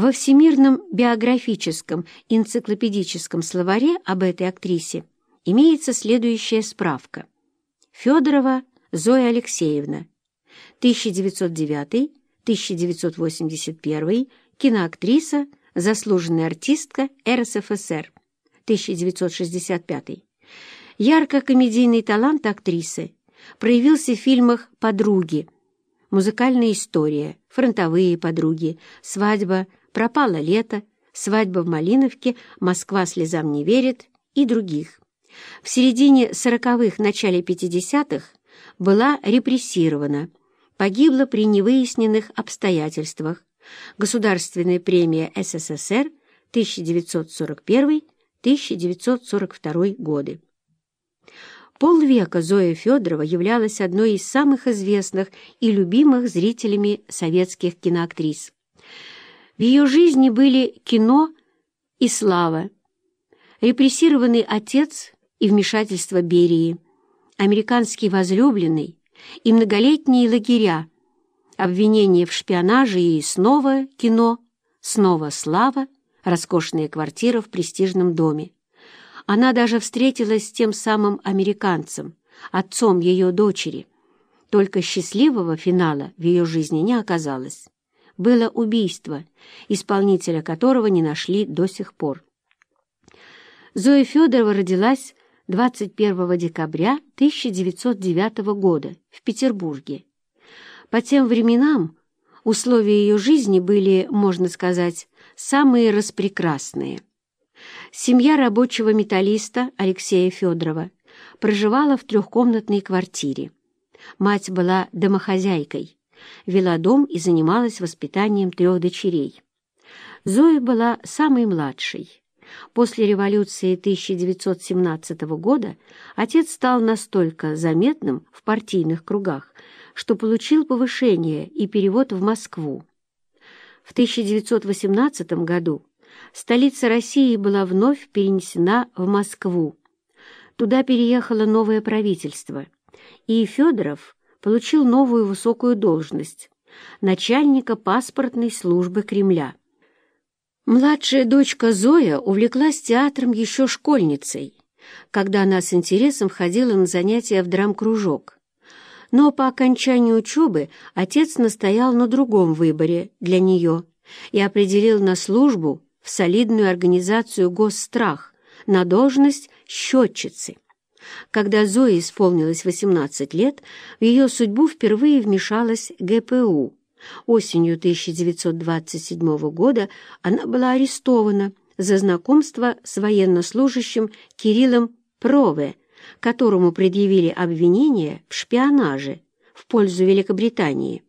Во Всемирном биографическом энциклопедическом словаре об этой актрисе имеется следующая справка. Федорова Зоя Алексеевна, 1909-1981, киноактриса, заслуженная артистка РСФСР, 1965. Ярко-комедийный талант актрисы проявился в фильмах «Подруги», «Музыкальная история», «Фронтовые подруги», «Свадьба», «Пропало лето», «Свадьба в Малиновке», «Москва слезам не верит» и других. В середине сороковых, начале пятидесятых была репрессирована, погибла при невыясненных обстоятельствах. Государственная премия СССР 1941-1942 годы. Полвека Зоя Федорова являлась одной из самых известных и любимых зрителями советских киноактрис. В ее жизни были кино и слава, репрессированный отец и вмешательство Берии, американский возлюбленный и многолетние лагеря, обвинения в шпионаже и снова кино, снова слава, роскошная квартира в престижном доме. Она даже встретилась с тем самым американцем, отцом ее дочери. Только счастливого финала в ее жизни не оказалось. Было убийство, исполнителя которого не нашли до сих пор. Зоя Федорова родилась 21 декабря 1909 года в Петербурге. По тем временам условия ее жизни были, можно сказать, самые распрекрасные. Семья рабочего металлиста Алексея Федорова проживала в трехкомнатной квартире. Мать была домохозяйкой, вела дом и занималась воспитанием трех дочерей. Зоя была самой младшей. После революции 1917 года отец стал настолько заметным в партийных кругах, что получил повышение и перевод в Москву. В 1918 году столица России была вновь перенесена в Москву. Туда переехало новое правительство, и Федоров получил новую высокую должность – начальника паспортной службы Кремля. Младшая дочка Зоя увлеклась театром еще школьницей, когда она с интересом ходила на занятия в драм-кружок. Но по окончании учебы отец настоял на другом выборе для нее и определил на службу в солидную организацию «Госстрах» на должность счетчицы. Когда Зое исполнилось 18 лет, в ее судьбу впервые вмешалась ГПУ. Осенью 1927 года она была арестована за знакомство с военнослужащим Кириллом Прове, которому предъявили обвинение в шпионаже в пользу Великобритании.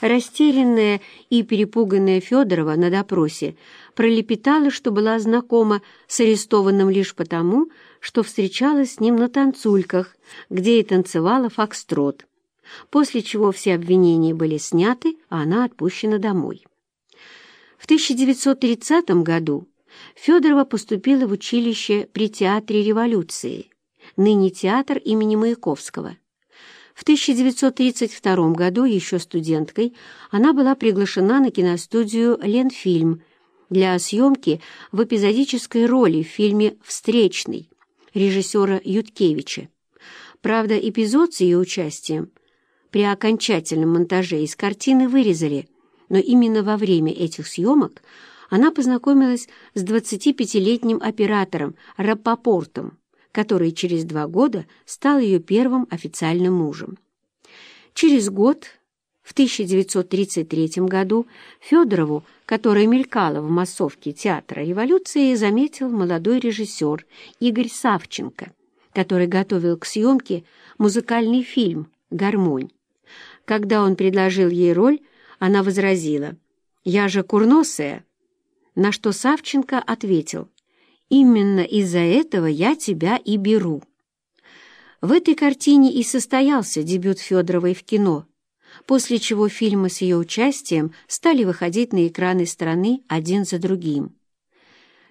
Растерянная и перепуганная Федорова на допросе пролепетала, что была знакома с арестованным лишь потому, что встречалась с ним на танцульках, где и танцевала фокстрот, после чего все обвинения были сняты, а она отпущена домой. В 1930 году Федорова поступила в училище при Театре революции, ныне театр имени Маяковского. В 1932 году, еще студенткой, она была приглашена на киностудию «Ленфильм» для съемки в эпизодической роли в фильме «Встречный» режиссера Юткевича. Правда, эпизод с ее участием при окончательном монтаже из картины вырезали, но именно во время этих съемок она познакомилась с 25-летним оператором Рапопортом, который через два года стал ее первым официальным мужем. Через год, в 1933 году, Федорову, которая мелькала в массовке театра революции, заметил молодой режиссер Игорь Савченко, который готовил к съемке музыкальный фильм «Гармонь». Когда он предложил ей роль, она возразила «Я же курносая», на что Савченко ответил Именно из-за этого я тебя и беру. В этой картине и состоялся дебют Федоровой в кино, после чего фильмы с ее участием стали выходить на экраны страны один за другим.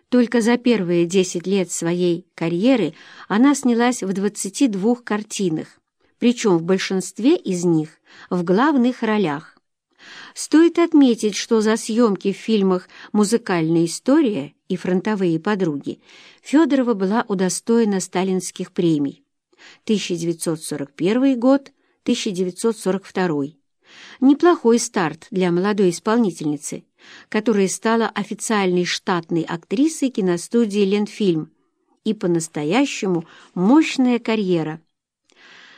Только за первые 10 лет своей карьеры она снялась в 22 картинах, причем в большинстве из них в главных ролях. Стоит отметить, что за съемки в фильмах «Музыкальная история» и «Фронтовые подруги» Федорова была удостоена сталинских премий. 1941 год, 1942. Неплохой старт для молодой исполнительницы, которая стала официальной штатной актрисой киностудии «Ленфильм» и по-настоящему мощная карьера –